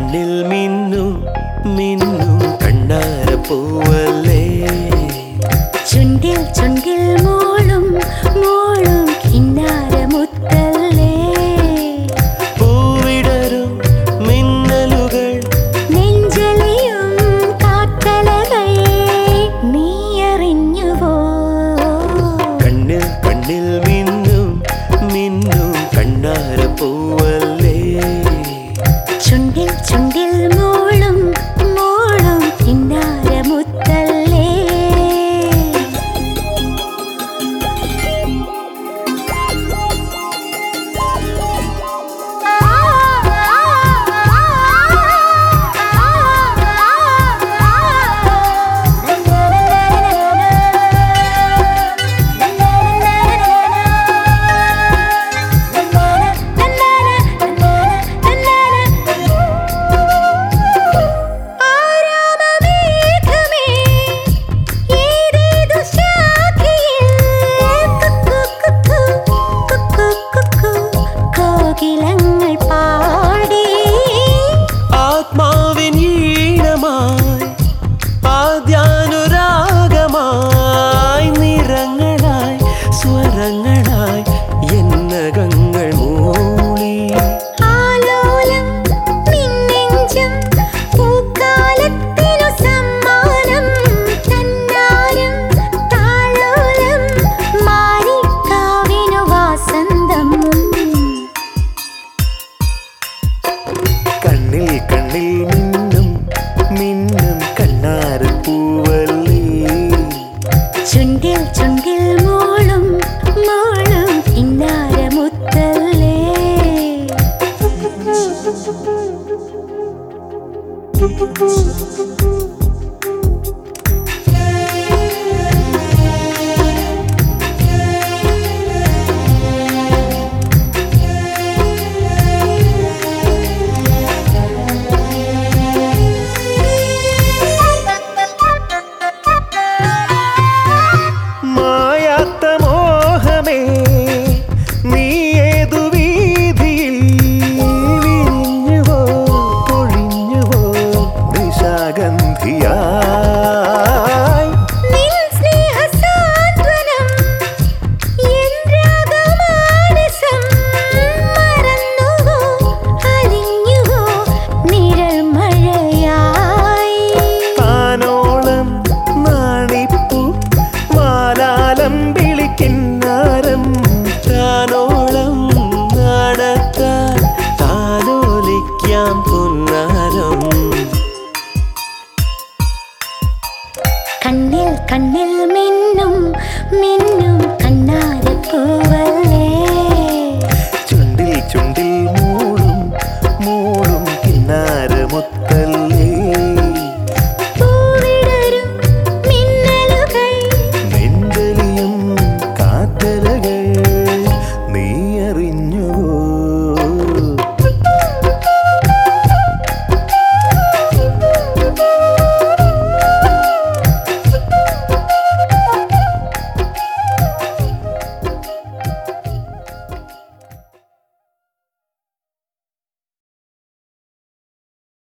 കണ്ണിൽ മിന്നു മിന്നു കണ്ണാര പൂവല്ലേ? ചുണ്ടിൽ ചുണ്ടിൽ മോളും മോളും കിന്നാരമുത്തല്ലേ പൂവിടരും മിന്നലുകൾ. നെഞ്ചലിയും കാക്കലകൾ നീ അറിഞ്ഞുവോ കണ്ണിൽ കണ്ണിൽ മിന്നും മിന്നും കണ്ണാര പൂവല്ലേ? Ooh. താലോലിക്കാം പൊന്നാരം കണ്ണിൽ കണ്ണിൽ മിന്നും മിന്നും